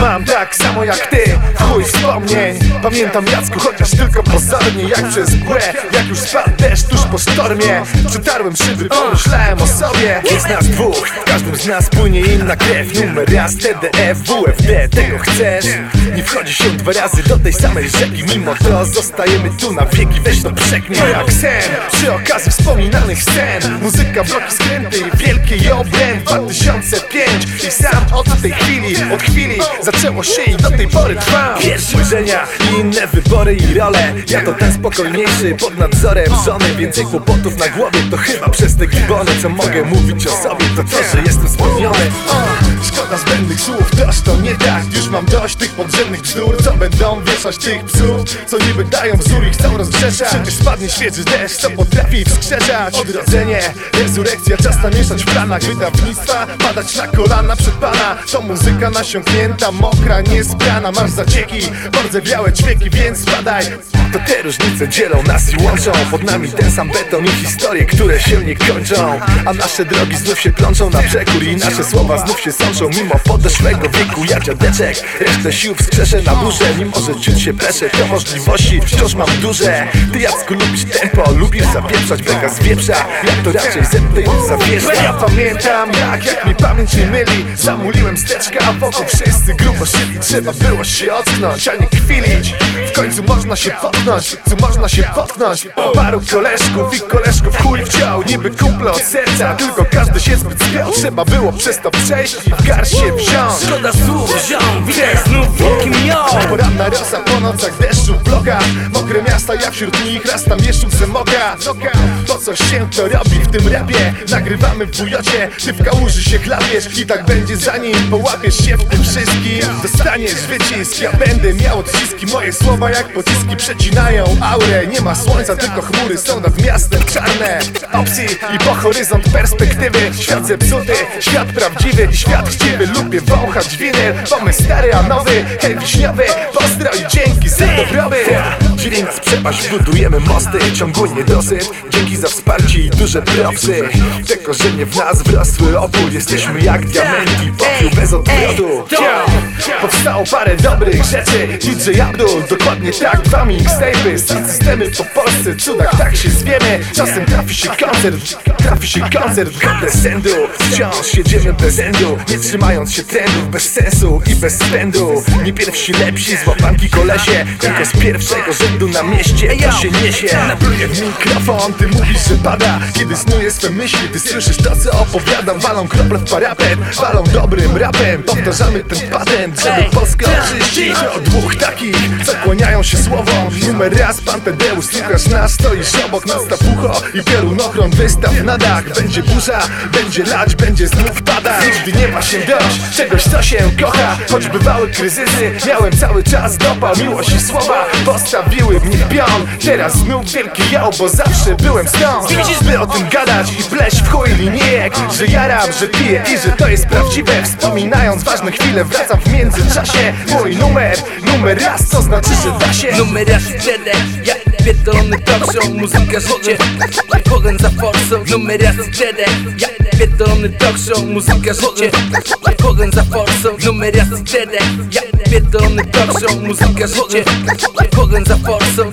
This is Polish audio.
Mam tak samo jak ty, chuj wspomnień. Pamiętam Jacku, chociaż tylko pozornie Jak przez mgłę, jak już spadł deszcz tuż po sztormie. Przytarłem szyby, pomyślałem o sobie. Jest nas dwóch, w każdym z nas płynie inna krew. Numer raz TDF, WFD, tego chcesz? Nie wchodzi się dwa razy do tej samej rzeki. Mimo to zostajemy tu na wieki, weź to przeknij jak sen. Przy okazji wspominanych scen. Muzyka, bloki, skręty, wielkie i obręb 2005 i sam od tej chwili, od chwili zaczęło się i do tej pory trwa. Pierwsze spojrzenia i inne wybory i role. Ja to ten spokojniejszy, pod nadzorem żony Więcej kłopotów na głowie, to chyba przez te gibony Co mogę mówić o sobie, to to, że jestem spełniony Szkoda zbędnych słów, toż to nie tak Już mam dość tych podrzędnych bzdur. Co będą wieszać tych psów Co niby dają wzór i chcą rozgrzeszać? Przecież spadnie świeży deszcz, co potrafi wskrzeszać? Odrodzenie, rezurekcja, czas namieszać w planach Wydawnictwa, padać na kolana przed pana To muzyka nasiąknięta, mokra, niesprana. Masz zacieki, białe ćwieki, więc spadaj. To te różnice dzielą nas i łączą. Pod nami ten sam beton i historie, które się nie kończą. A nasze drogi znów się plączą na przekór I nasze słowa znów się sączą Mimo podeszłego wieku, ja dziadeczek Resztę sił wskrzeszę na burze Mimo, że ciut się peszę, to możliwości wciąż mam duże. Ty Jacku lubisz tempo, lubisz zapieprzać Beka z wieprza, ja to raczej zeptając zawieszam Ja pamiętam jak, jak mi pamięć nie myli. Zamuliłem steczkę, a wokół wszyscy grubo szyli Trzeba było się ocknąć, a nie kwilić W końcu można się potknąć, końcu można się potknąć Paru koleżków i koleżków chuj wciął Niby kumple od serca, tylko każdy się zbyt spiął. Trzeba było przez to przejść i w garść się wziąć Szkoda słów, ziom, witaj znów wielkim ją Poranna rosa po nocach deszczu w blokach. Mokre miasta, ja wśród nich raz tam mieszczą se moka co się to robi w tym rapie? Nagrywamy w bujocie, ty w kałuży się chlapiesz I tak będzie zanim połapiesz się w tym wszystkim. Dostaniesz wycisk, ja będę miał odciski. Moje słowa jak pociski przecinają aurę. Nie ma słońca, tylko chmury są nad miastem czarne. Opcji i po horyzont perspektywy. Świat zepsuty, świat prawdziwy świat chciwy Lubię wąchać winyl, pomysł stary a nowy Hej wiśniowy, pozdro i dzięki za dobroby Dźwięk z przepaść, budujemy mosty Ciągły niedosyt, dzięki za wsparcie i duże propsy. Te korzenie w nas wrosły opór Jesteśmy jak diamenty, popiół bez odwrotu. Powstało parę dobrych rzeczy. DJ Abdul, dokładnie tak Dwa mixtape'y, systemy po Polsce Cudach tak się zwiemy. Czasem trafi się koncert, trafi się koncert Godne sędu, wciąż jedziemy bez endu Nie trzymając się trendów, bez sensu i bez spędu. Nie pierwsi lepsi, złapanki kolesie Tylko z pierwszego rzędu na mieście to się niesie. Napluję w mikrofon, ty mówisz, że pada. Kiedy snuję swe myśli, ty słyszysz to co opowiadam. Walą krople w parapet, walą dobrym rapem. Powtarzamy ten patent, żeby Polska oczyścić To dwóch takich, co kłaniają się słowom Numer raz, pan Tadeusz, słuchasz nas Stoisz obok nas ucho i piorunochron wystaw na dach. Będzie burza, będzie lać, będzie znów padać Nigdy nie ma się dość czegoś, co się kocha. Choć bywały kryzysy, miałem cały czas dopał Miłość i słowa postawiły mnie pion. Teraz znów wielki jał, bo zawsze byłem stąd. By o tym gadać i pleść w chuj linijek Że jaram, że piję i że to jest prawdziwe. Wspominając ważne chwile wracam w międzyczasie. Mój numer, numer raz, to znaczy, że da się. Numer raz wtedy, ja pierdolony show Muzyka, życie, pogląd za forsą. Numer raz wtedy, ja pierdolony show Muzyka, życie, pogląd za forsą. Numer raz wtedy, ja pierdolony show Muzyka, życie, pogląd za forsą